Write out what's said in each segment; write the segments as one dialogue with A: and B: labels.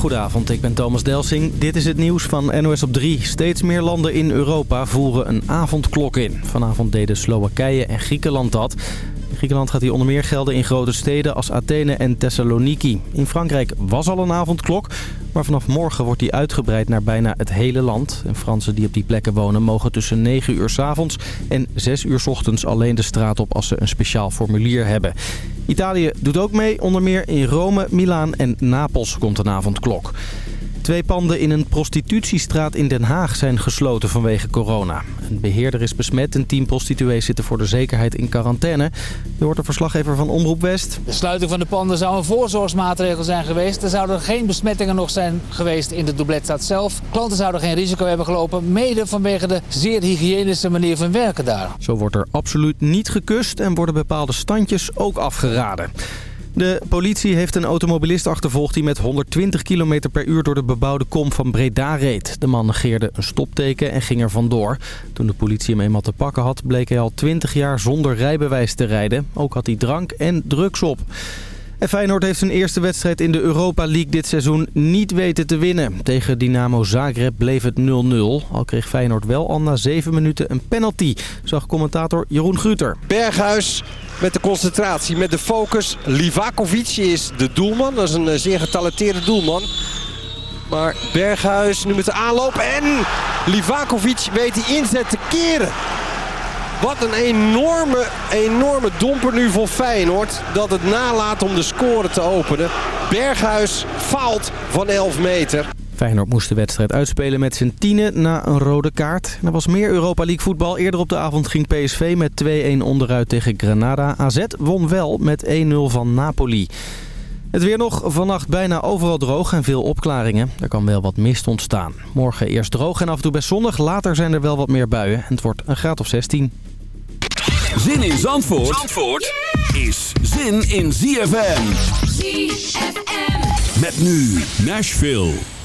A: Goedenavond, ik ben Thomas Delsing. Dit is het nieuws van NOS op 3. Steeds meer landen in Europa voeren een avondklok in. Vanavond deden Slowakije en Griekenland dat. Griekenland gaat hier onder meer gelden in grote steden als Athene en Thessaloniki. In Frankrijk was al een avondklok, maar vanaf morgen wordt die uitgebreid naar bijna het hele land. En Fransen die op die plekken wonen mogen tussen 9 uur s avonds en 6 uur s ochtends alleen de straat op als ze een speciaal formulier hebben. Italië doet ook mee, onder meer in Rome, Milaan en Napels komt een avondklok. Twee panden in een prostitutiestraat in Den Haag zijn gesloten vanwege corona. Een beheerder is besmet en tien prostituees zitten voor de zekerheid in quarantaine. Je hoort de verslaggever van Omroep West.
B: De sluiting van de panden zou een voorzorgsmaatregel zijn geweest. Er zouden geen besmettingen nog zijn geweest in de Doubletstad zelf. Klanten zouden geen risico hebben gelopen, mede vanwege de zeer hygiënische manier van werken daar.
A: Zo wordt er absoluut niet gekust en worden bepaalde standjes ook afgeraden. De politie heeft een automobilist achtervolgd die met 120 km per uur door de bebouwde kom van Breda reed. De man negeerde een stopteken en ging er vandoor. Toen de politie hem eenmaal te pakken had, bleek hij al 20 jaar zonder rijbewijs te rijden. Ook had hij drank en drugs op. En Feyenoord heeft zijn eerste wedstrijd in de Europa League dit seizoen niet weten te winnen. Tegen Dynamo Zagreb bleef het 0-0. Al kreeg Feyenoord wel al na 7 minuten een penalty, zag commentator Jeroen Gruter.
C: Berghuis met de concentratie, met de focus. Livakovic is de doelman. Dat is een eh, zeer getalenteerde doelman. Maar Berghuis nu met de aanloop en Livakovic weet die inzet te keren. Wat een enorme, enorme domper nu voor Feyenoord. Dat het nalaat om de score te openen. Berghuis faalt van 11 meter.
A: Feyenoord moest de wedstrijd uitspelen met zijn tienen na een rode kaart. Er was meer Europa League voetbal. Eerder op de avond ging PSV met 2-1 onderuit tegen Granada. AZ won wel met 1-0 van Napoli. Het weer nog. Vannacht bijna overal droog en veel opklaringen. Er kan wel wat mist ontstaan. Morgen eerst droog en af en toe best zonnig. Later zijn er wel wat meer buien. En het wordt een graad of 16.
D: Zin in Zandvoort, Zandvoort is zin in ZFM.
E: ZFM.
D: Met nu Nashville.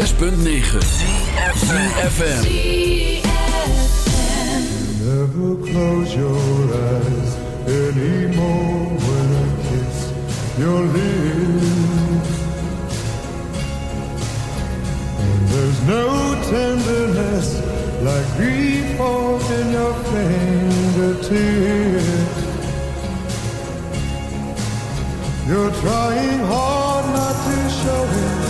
D: 106.9 CFFM
E: Never close your eyes. Anymore when I kiss your lips And there's no tenderness like grief in your fingertips. You're trying hard not to show it.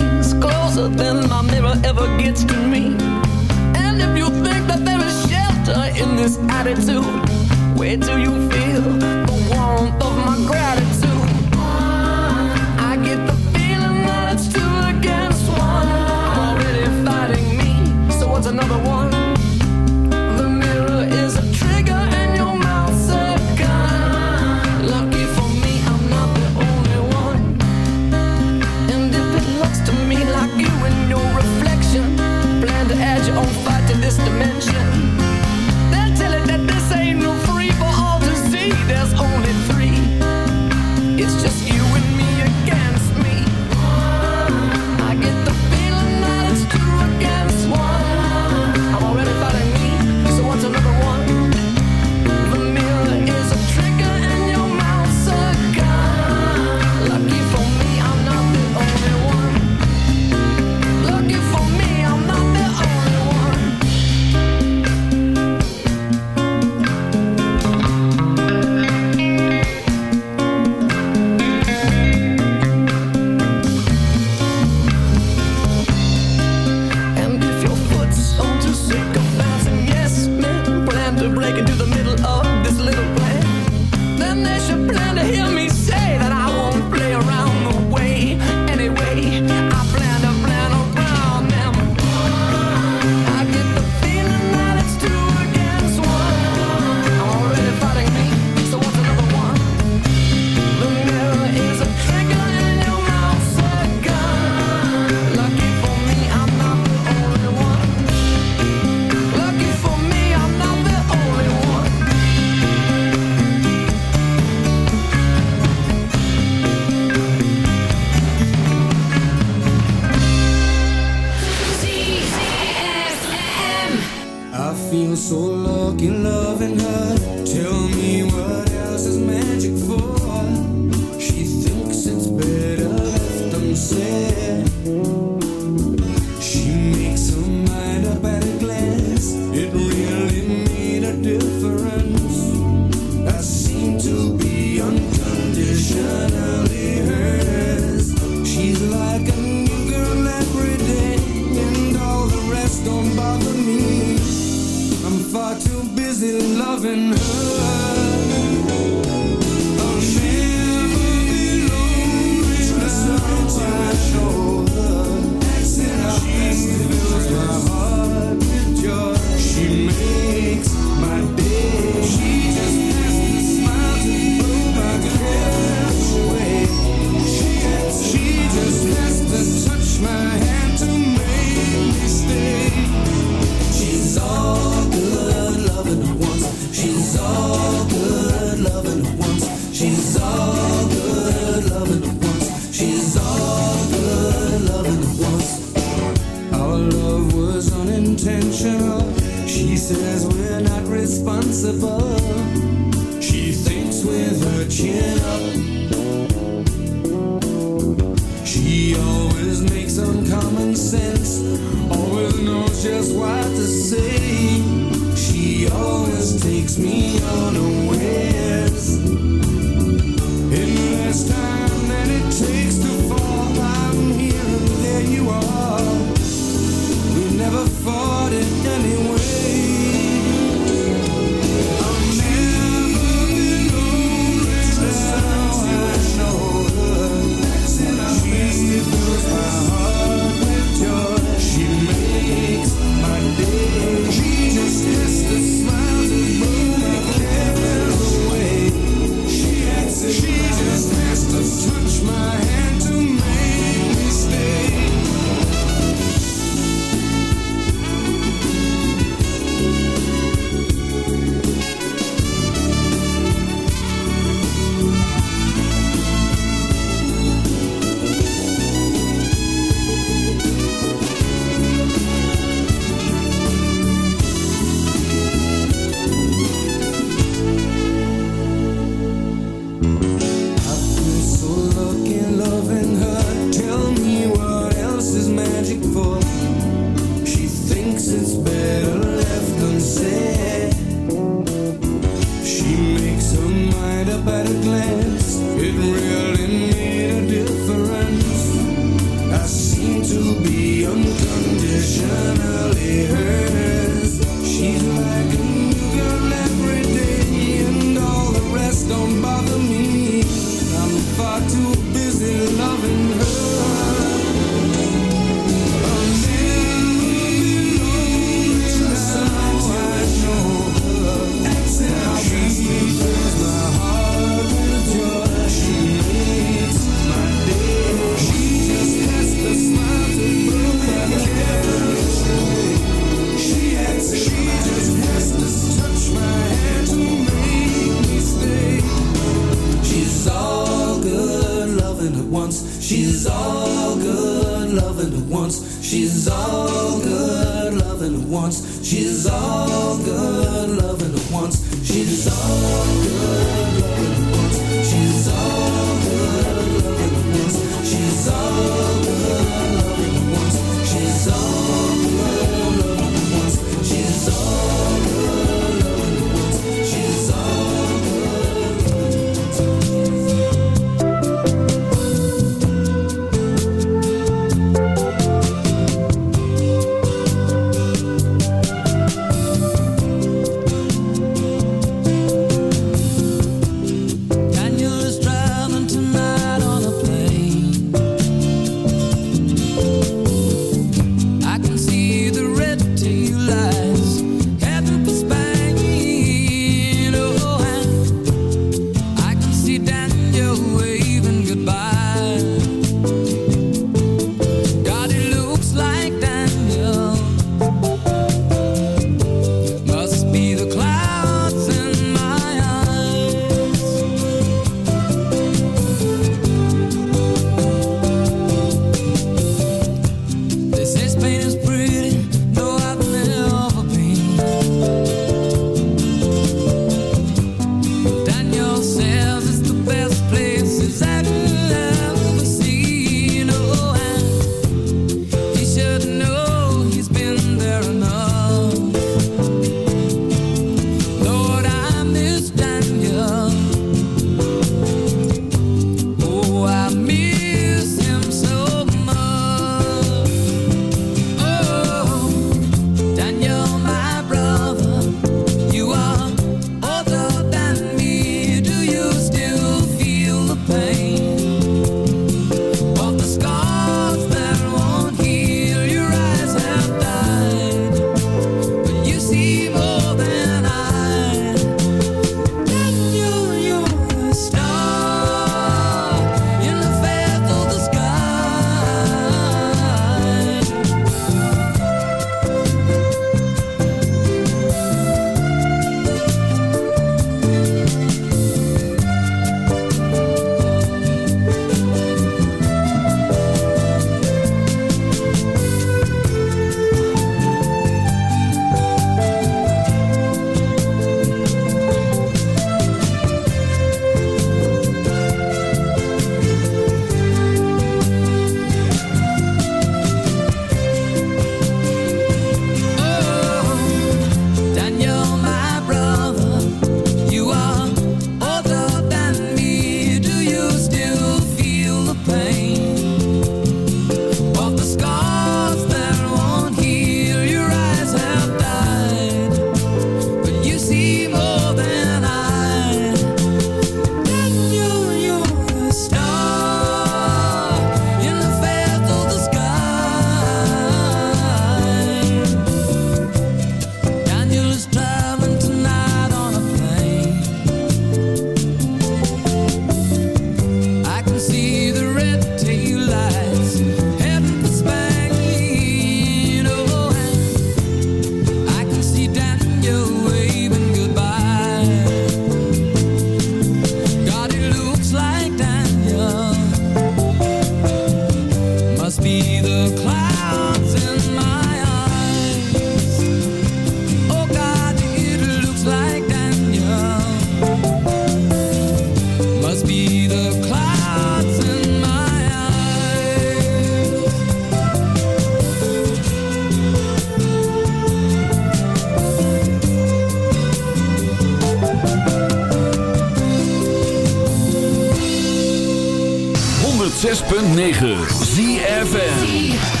F: 106.9 ZFN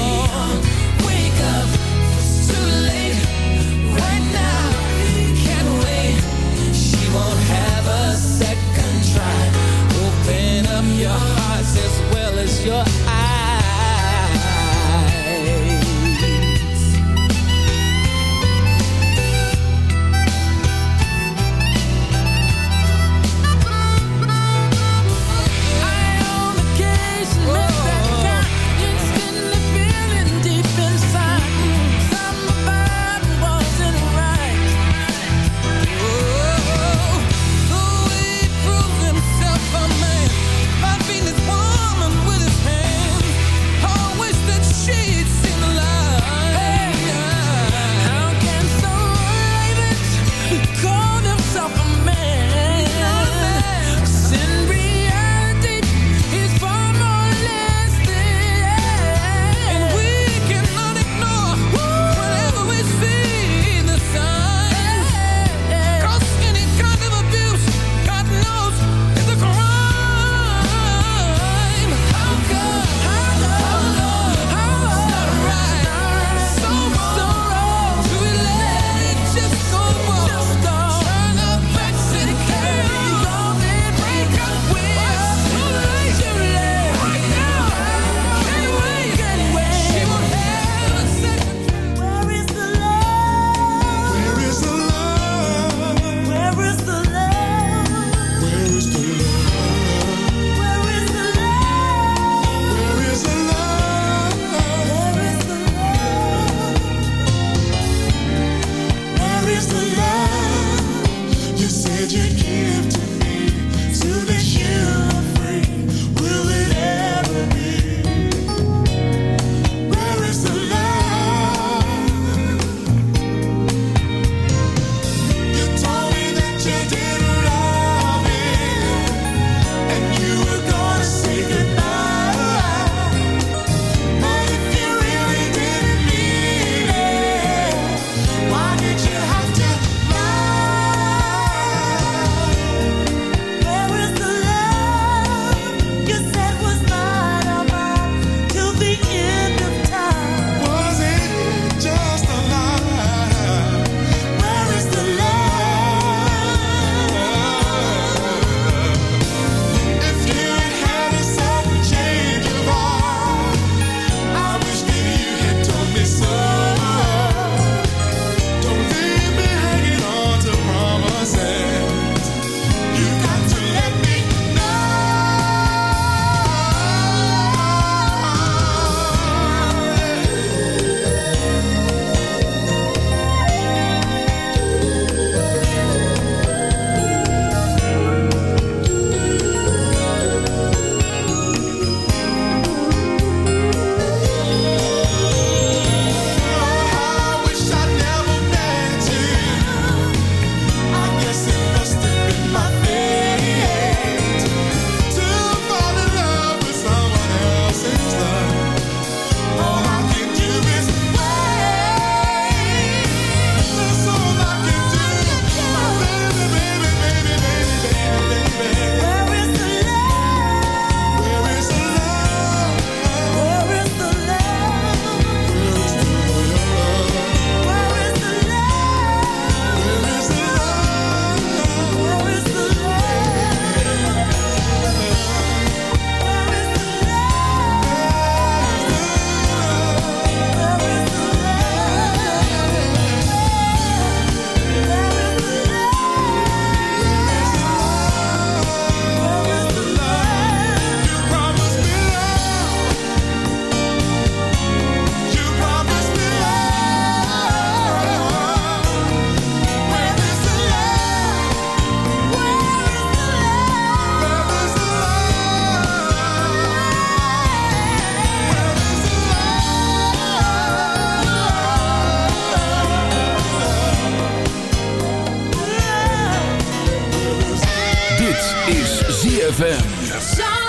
G: is ZFM.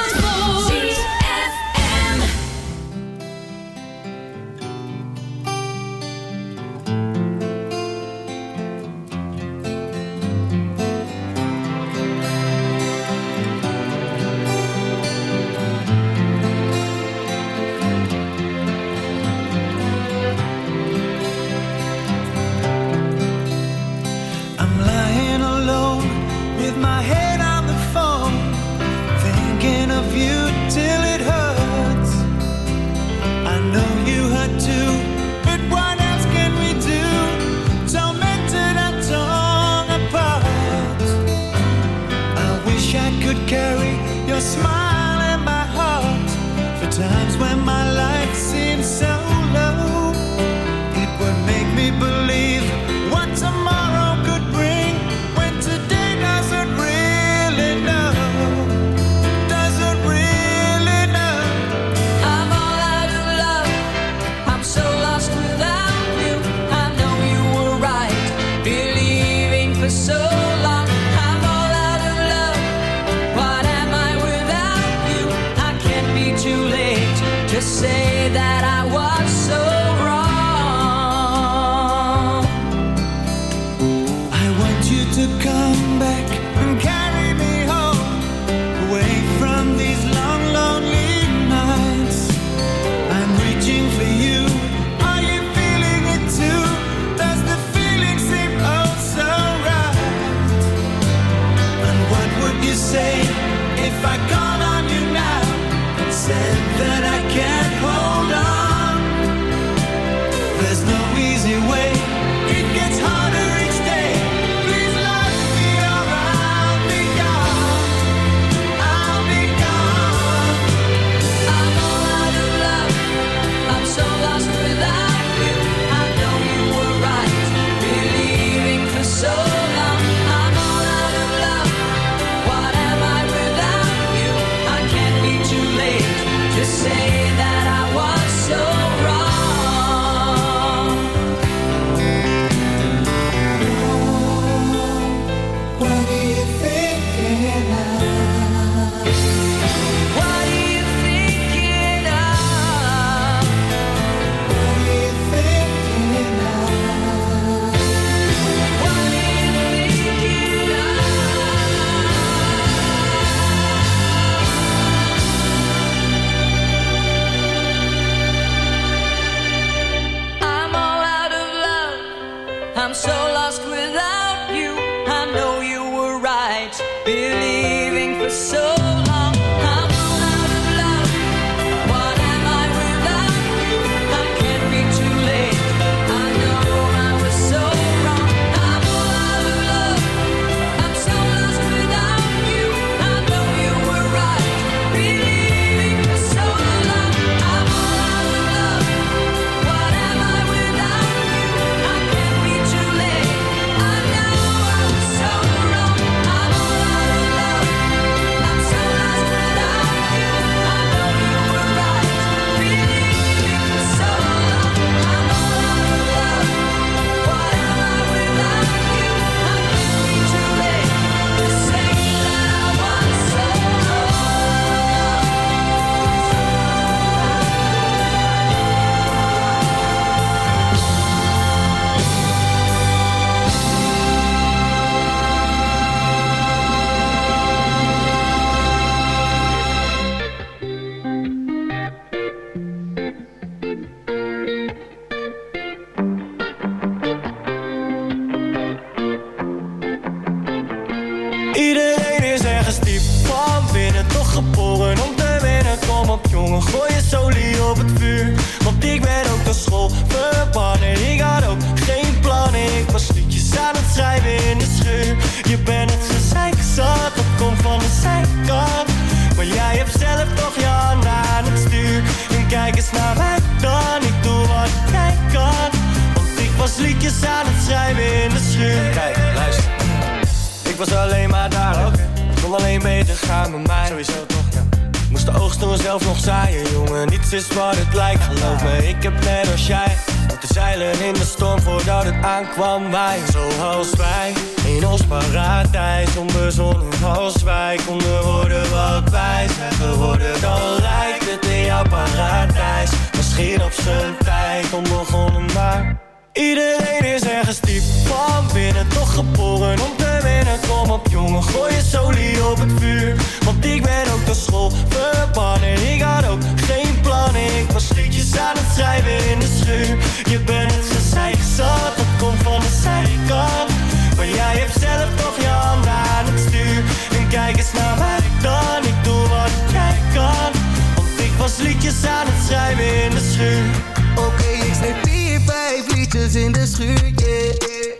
E: biertjes in.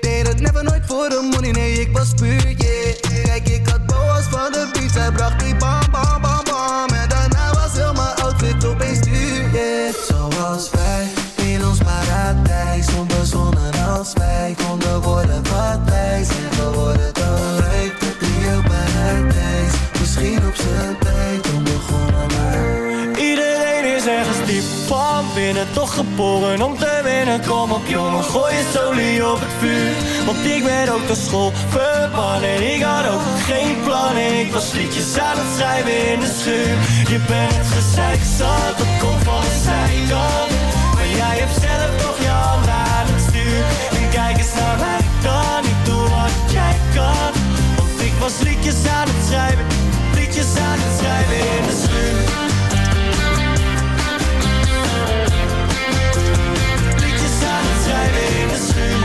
E: Deed het never nooit voor de money, nee, ik was puur,
D: geboren om te winnen. Kom op jongen, gooi je solie op het vuur. Want ik ben ook naar school verbannen Ik had ook geen plan. Ik was liedjes aan het schrijven in de schuur. Je bent gezeik zat, dat komt van de zijkant. Maar jij hebt zelf toch je hand aan het stuur. En kijk eens naar mij dan, ik doe wat jij kan. Want ik was liedjes aan het schrijven. Liedjes aan het schrijven in de schuur.
H: name is
I: Sue.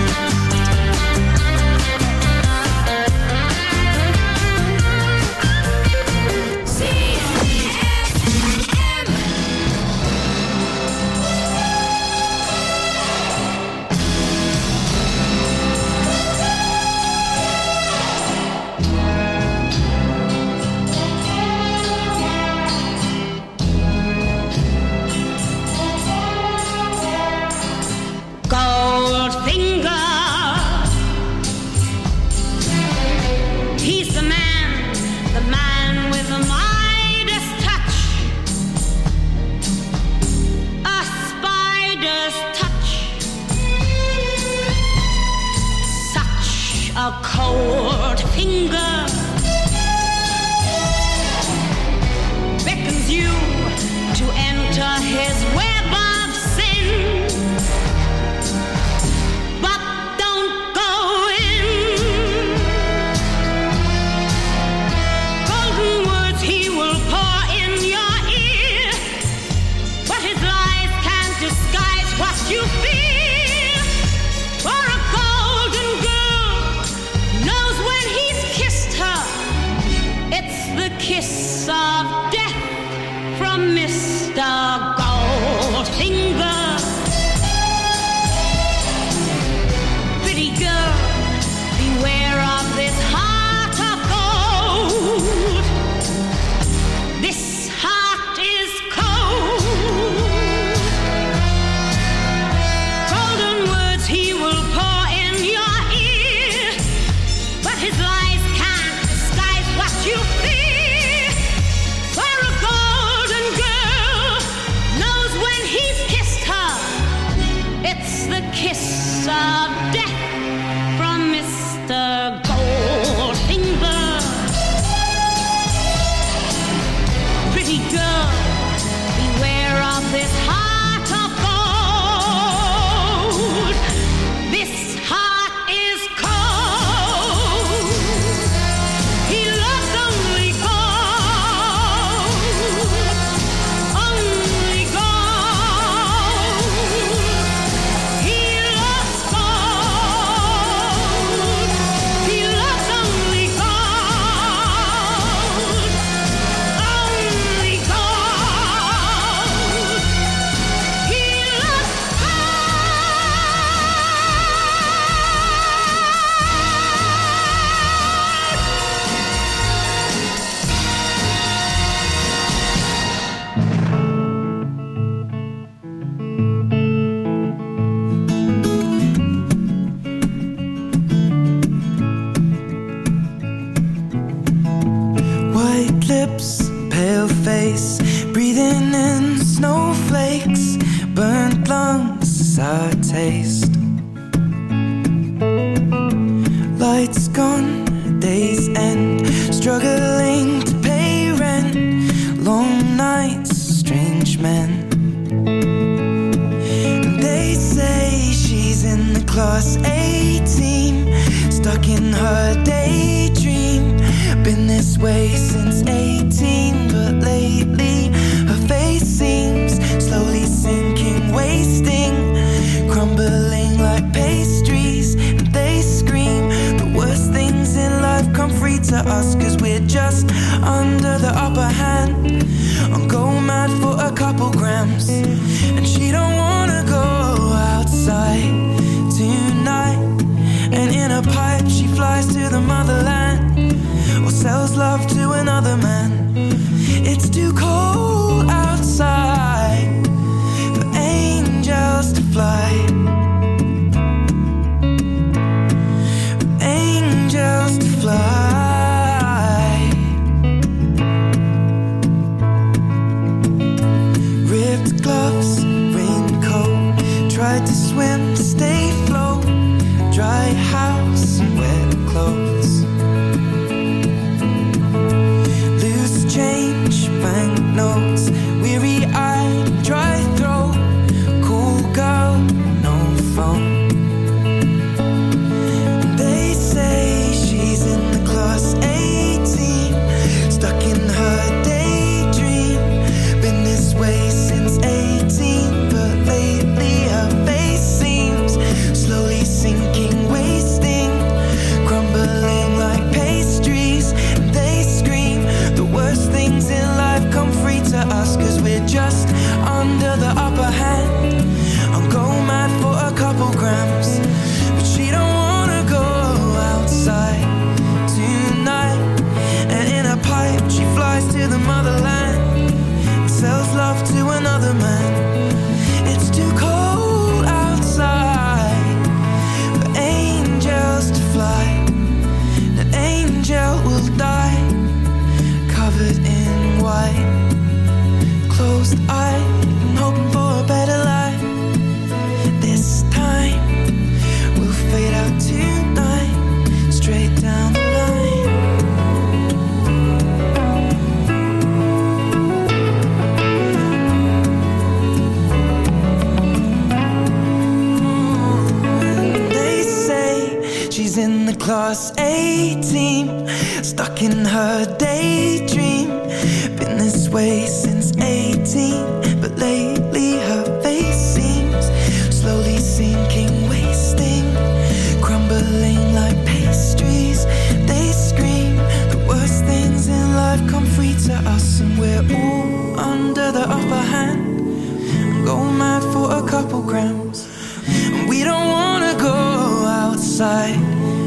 I: inside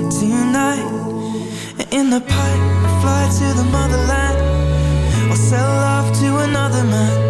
I: tonight. In the pipe, fly to the motherland. Or sell off to another man.